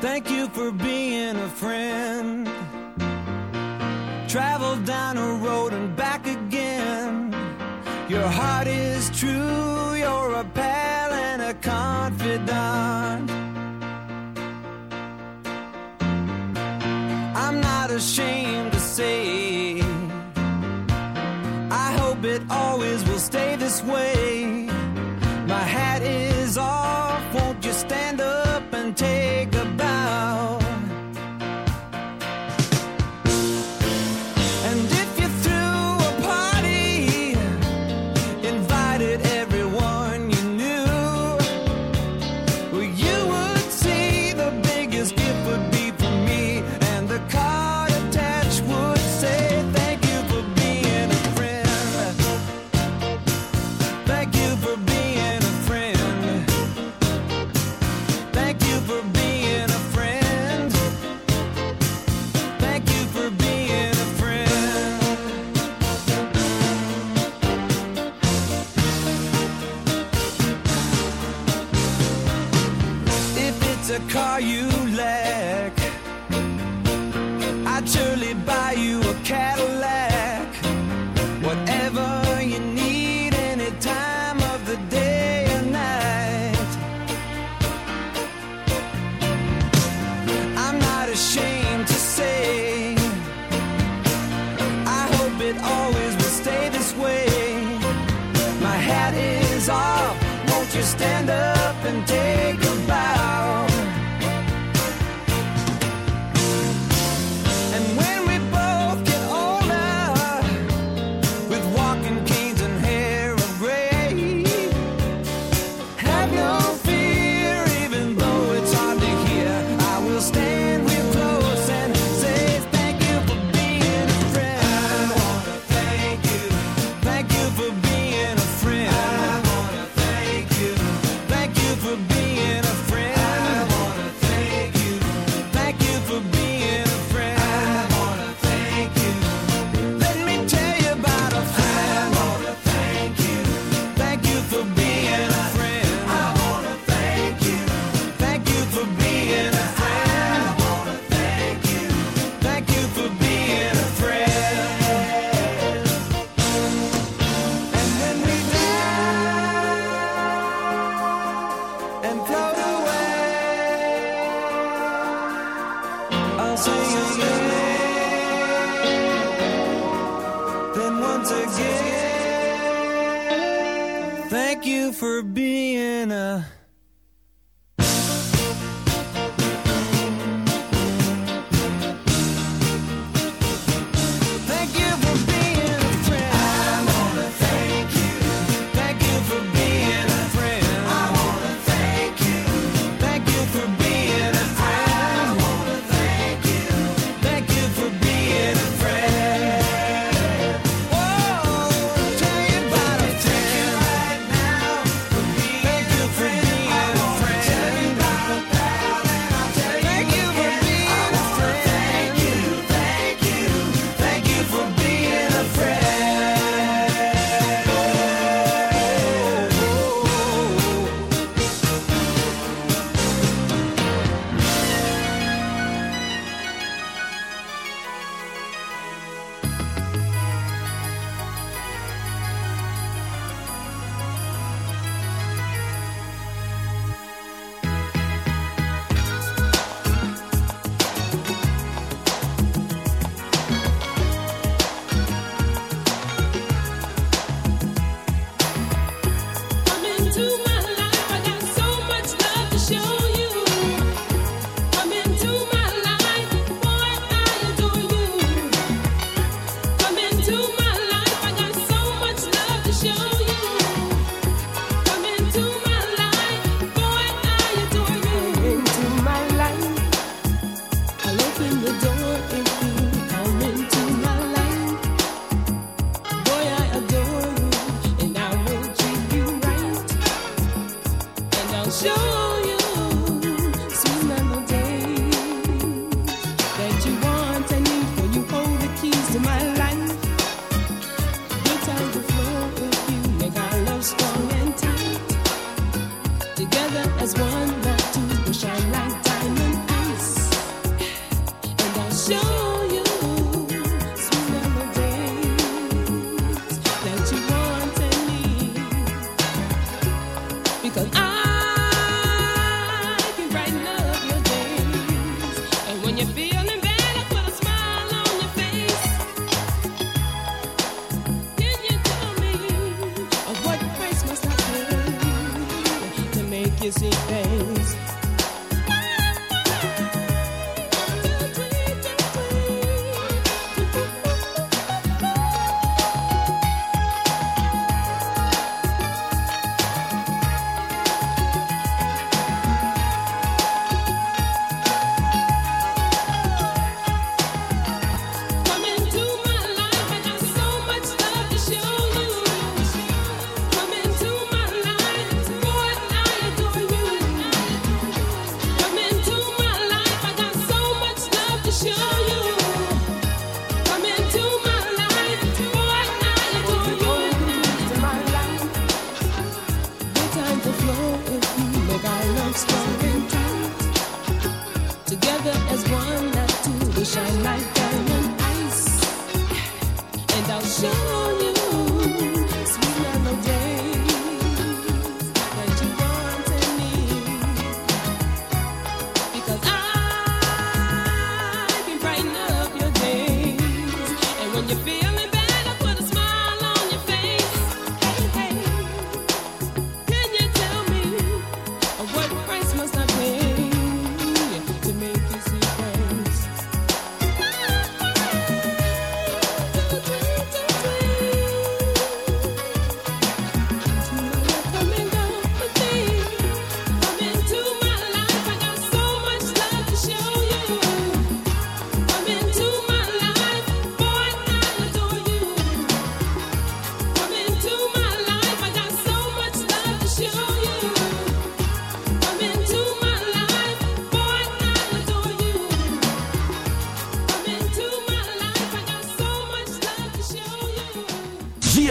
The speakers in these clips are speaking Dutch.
Thank you for being a friend. Travel down a road and back again. Your heart is true, you're a pal and a confidant.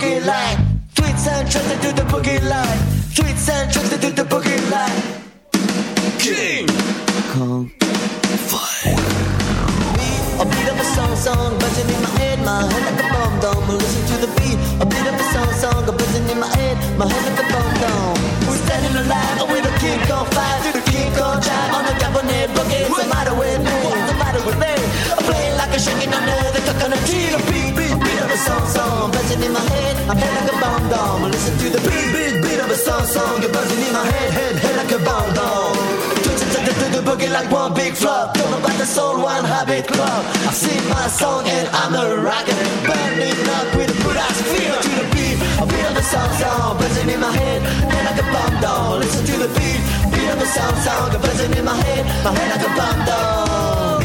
boogie line. Tweets and trusted to do the boogie line. Song, you're buzzing in my head, head, head like a bomb dome. To the boogie like one big flop. Don't know about the soul, one habit club. I sing my song and I'm a rocker. Burning up with a good ass feel to the beat. Beat of a song song, buzzing in my head, head like a bomb down. Listen to the beat, of a song song, buzzing in my head, my head like a bomb down.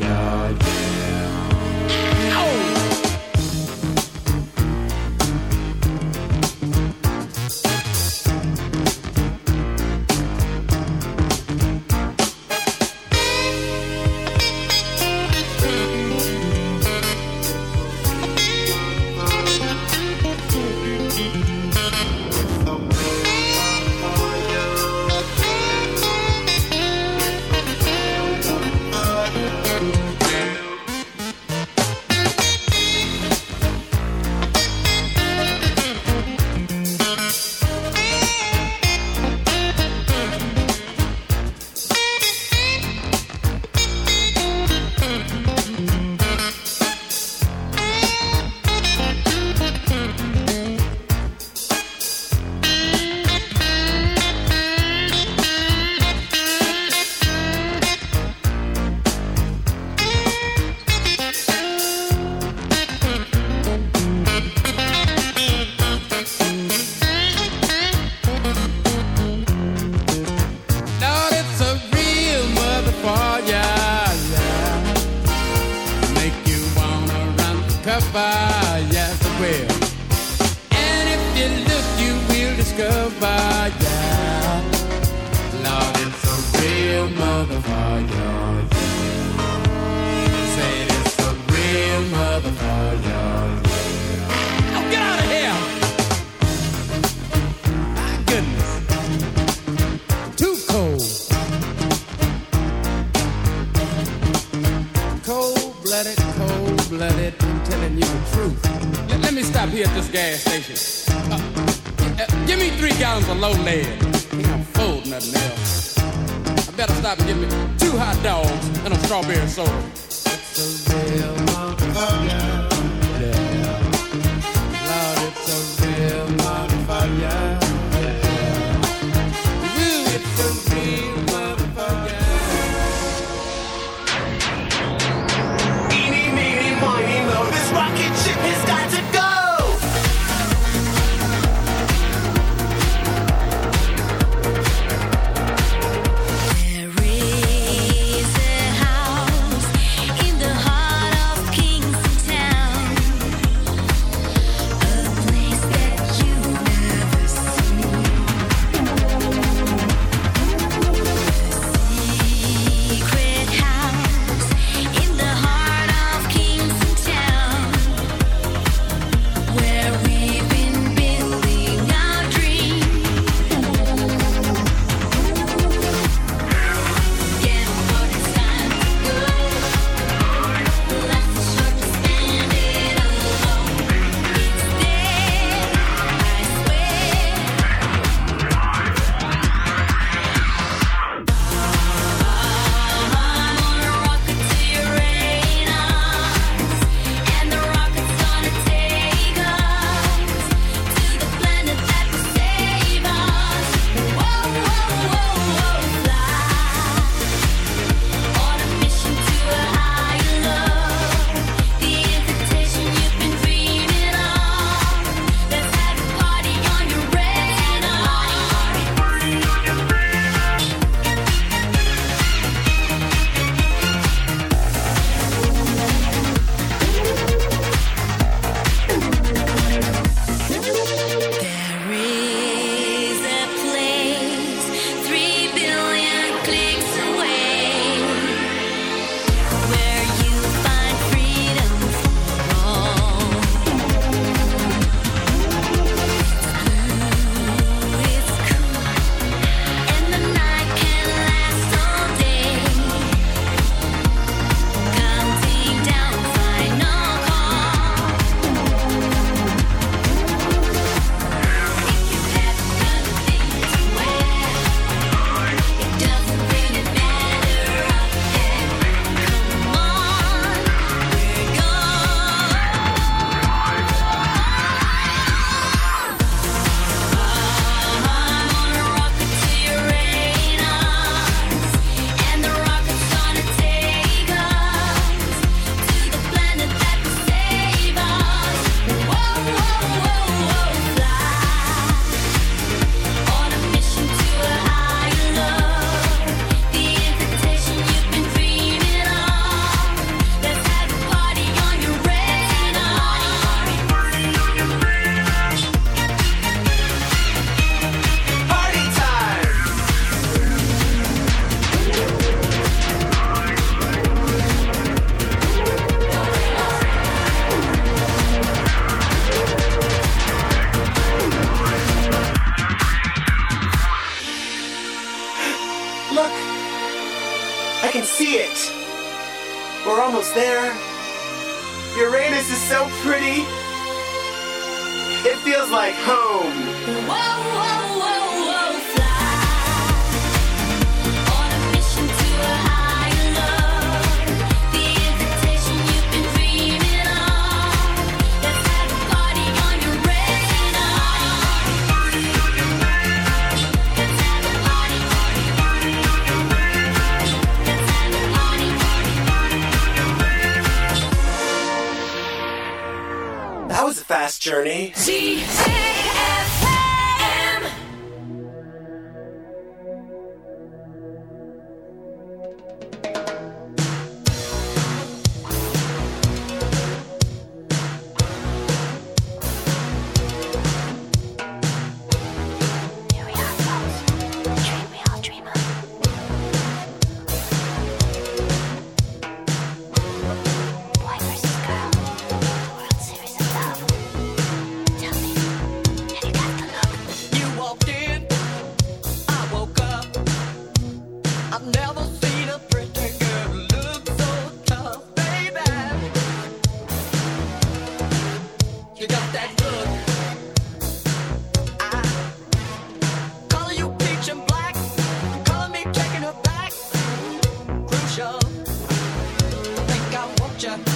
God. Will discover, yeah. Lord, it's a real motherfucker, yeah. Say it's a real motherfucker, yeah. Oh, get out of here! My goodness. Too cold. Cold blooded, cold blooded. I'm telling you the truth. Let, let me stop here at this gas station. Uh, give me three gallons of low lead. Ain't no fold nothing else. I better stop and get me two hot dogs and a strawberry soda. It's a real motherfucker. Yeah. Lord, it's a real motherfucker. Yeah.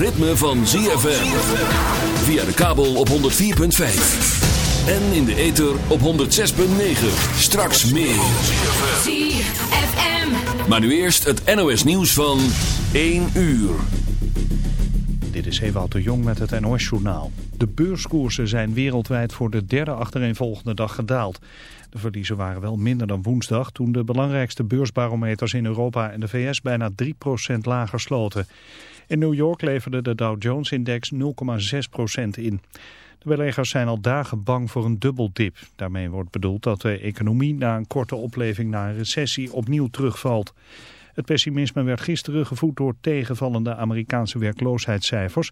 Ritme van ZFM. Via de kabel op 104.5. En in de ether op 106.9. Straks meer. ZFM. Maar nu eerst het NOS nieuws van 1 uur. Dit is Ewout de Jong met het NOS-journaal. De beurskoersen zijn wereldwijd voor de derde achtereenvolgende dag gedaald. De verliezen waren wel minder dan woensdag... toen de belangrijkste beursbarometers in Europa en de VS bijna 3% lager sloten. In New York leverde de Dow Jones-index 0,6% in. De beleggers zijn al dagen bang voor een dubbeldip. Daarmee wordt bedoeld dat de economie na een korte opleving na een recessie opnieuw terugvalt. Het pessimisme werd gisteren gevoed door tegenvallende Amerikaanse werkloosheidscijfers.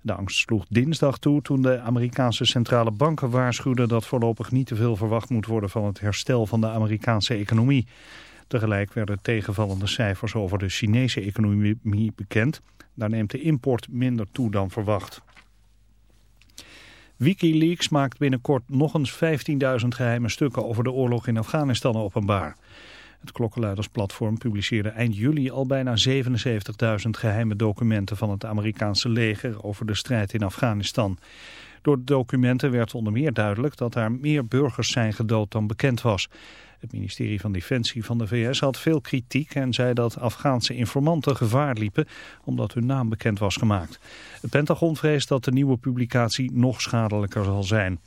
De angst sloeg dinsdag toe toen de Amerikaanse centrale banken waarschuwden dat voorlopig niet te veel verwacht moet worden van het herstel van de Amerikaanse economie. Tegelijk werden tegenvallende cijfers over de Chinese economie bekend. Daar neemt de import minder toe dan verwacht. Wikileaks maakt binnenkort nog eens 15.000 geheime stukken over de oorlog in Afghanistan openbaar. Het klokkenluidersplatform publiceerde eind juli al bijna 77.000 geheime documenten van het Amerikaanse leger over de strijd in Afghanistan. Door de documenten werd onder meer duidelijk dat er meer burgers zijn gedood dan bekend was. Het ministerie van Defensie van de VS had veel kritiek en zei dat Afghaanse informanten gevaar liepen omdat hun naam bekend was gemaakt. Het Pentagon vreest dat de nieuwe publicatie nog schadelijker zal zijn.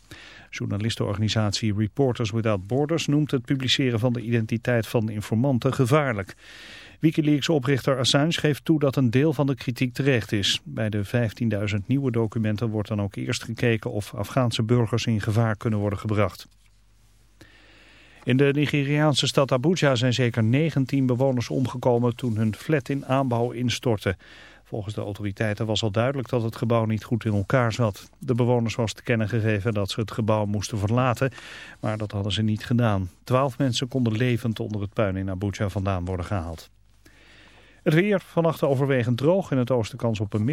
Journalistenorganisatie Reporters Without Borders noemt het publiceren van de identiteit van informanten gevaarlijk. Wikileaks-oprichter Assange geeft toe dat een deel van de kritiek terecht is. Bij de 15.000 nieuwe documenten wordt dan ook eerst gekeken of Afghaanse burgers in gevaar kunnen worden gebracht. In de Nigeriaanse stad Abuja zijn zeker 19 bewoners omgekomen toen hun flat in aanbouw instortte. Volgens de autoriteiten was al duidelijk dat het gebouw niet goed in elkaar zat. De bewoners was te kennen gegeven dat ze het gebouw moesten verlaten, maar dat hadden ze niet gedaan. Twaalf mensen konden levend onder het puin in Abuja vandaan worden gehaald. Het weer vannacht overwegend droog in het oosten kans op een mist.